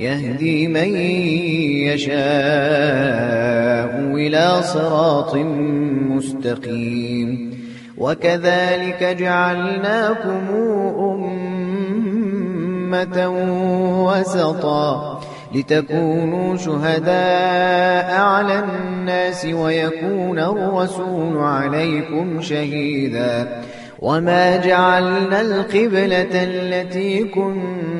يهدي من يشاء إلى صراط مستقيم وكذلك جعلناكم أمة وسطا لتكونوا شهداء على الناس ويكون الرسول عليكم شهيدا وما جعلنا القبلة التي كنت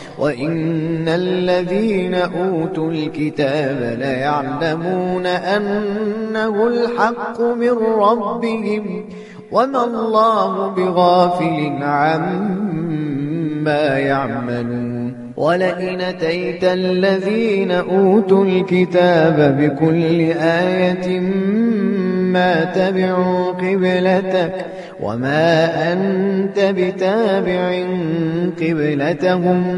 وإن الذين أوتوا الكتاب ليعلمون أنه الحق من ربهم وما الله بغافل عما يعملون ولئن أتيت الذين أوتوا الكتاب بكل آية ما تبعوا قبلتك وما أنت بتابع قبلتهم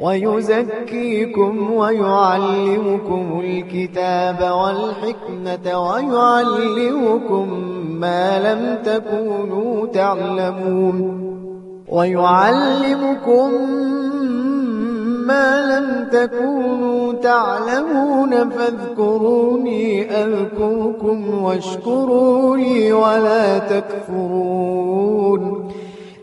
ويزكيكم ويعلمكم الكتاب والحكمة ويعلمكم ما لم تكونوا تعلمون ويعلمكم ما لم تكونوا تعلمون فاذكروني أذكركم واشكروني ولا تكفرون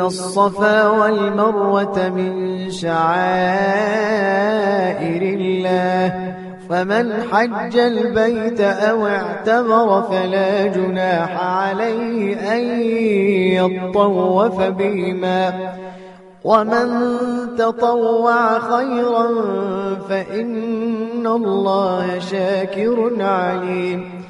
إن الصفا والمروة من شعائر الله. فمن حج البيت أو اعتمر فلا جناح عليه أن يطوف بهما. ومن تطوع خيرا فإن الله شاكر عليم.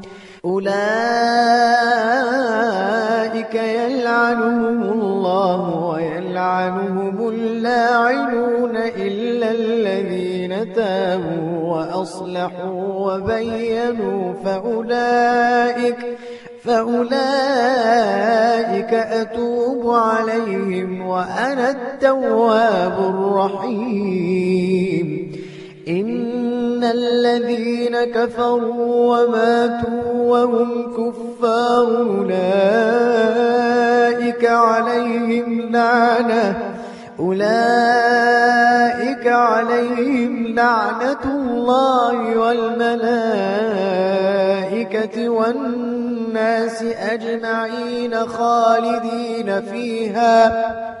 أولئك يلعنهم الله ويلعنهم اللاعنون إلا الذين تابوا وأصلحوا وبينوا فأولئك فأولئك أتوب عليهم وأنا التواب الرحيم. إن الذين كفروا وماتوا وهم كفار أولئك عليهم لعنة أولئك عليهم لعنة الله والملائكة والناس أجمعين خالدين فيها.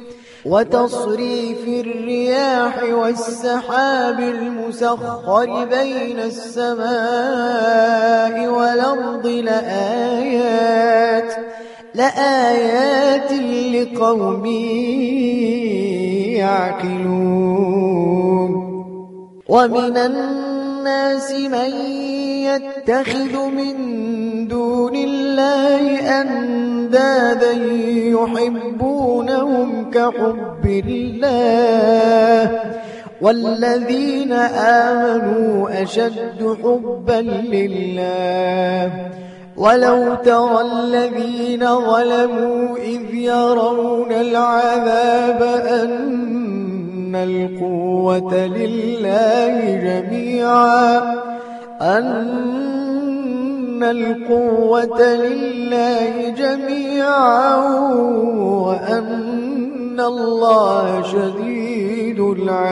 وتصريف الرياح والسحاب المسخر بين السماء والأرض لآيات لآيات لقوم يعقلون. ومن الناس من يتخذ من دون الله أندادا يحبونهم كحب الله والذين آمنوا أشد حبا لله ولو ترى الذين ظلموا إذ يرون العذاب أن القوة لله جميعا. أن القوة لله جميعا. وأن الله شديد العذاب.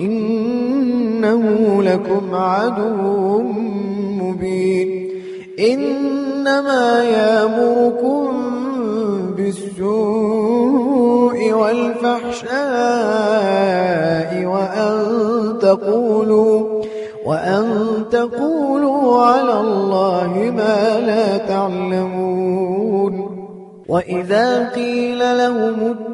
إنه لكم عدو مبين. إنما يأمركم بالسوء والفحشاء وأن تقولوا وأن تقولوا على الله ما لا تعلمون. وإذا قيل لهم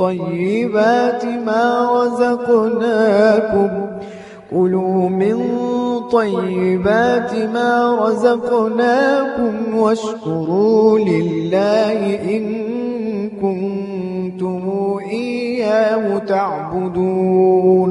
طيبات ما رزقناكم. كلوا من طيبات ما رزقناكم واشكروا لله إن كنتم إياه تعبدون.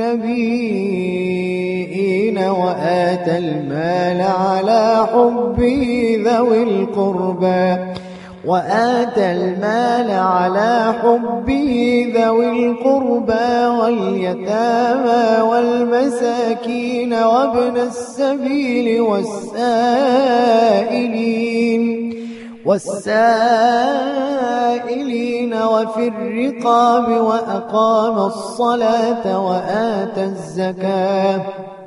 والنبيين وآتى المال على حبه ذوي القربى وآتى المال على حبه ذوي القربى واليتامى والمساكين وابن السبيل والسائلين. والسائلين وفي الرقاب وأقام الصلاة وآتى الزكاة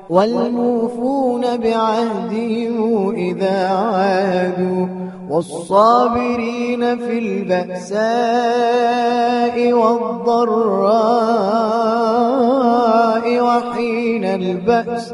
والموفون بعهدهم إذا عادوا والصابرين في البأساء والضراء وحين البأس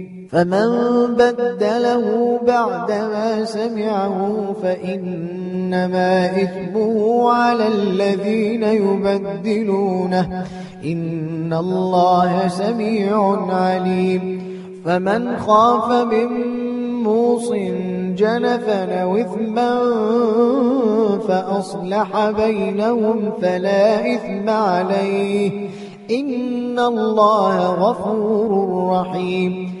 فمن بدله بعدما سمعه فإنما إثمه على الذين يبدلونه. إن الله سميع عليم. فمن خاف من موص جنفا أو إثما فأصلح بينهم فلا إثم عليه. إن الله غفور رحيم.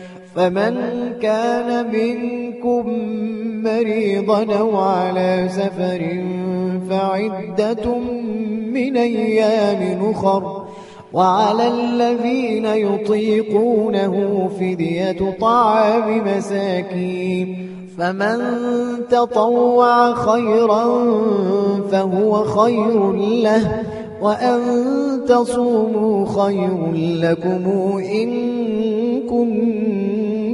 فمن كان منكم مريضا أو على سفر فعدة من أيام أخر وعلى الذين يطيقونه فدية طعام مساكين فمن تطوع خيرا فهو خير له وأن تصوموا خير لكم إن كنتم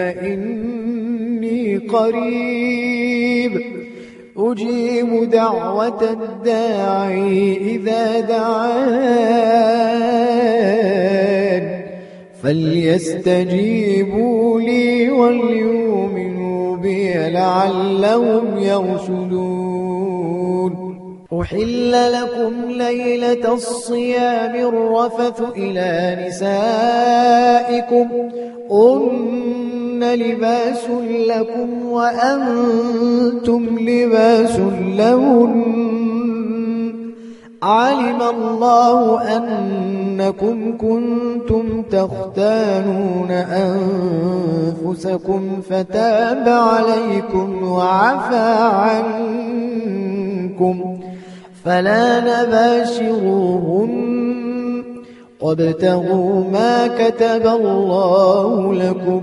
فإني قريب. أجيب دعوة الداعي إذا دعان. فليستجيبوا لي وليؤمنوا بي لعلهم يرشدون. أحل لكم ليلة الصيام الرفث إلى نسائكم. أن لباس لكم وأنتم لباس لهن. علم الله أنكم كنتم تختانون أنفسكم فتاب عليكم وعفى عنكم فلا نباشروهن. وابتغوا ما كتب الله لكم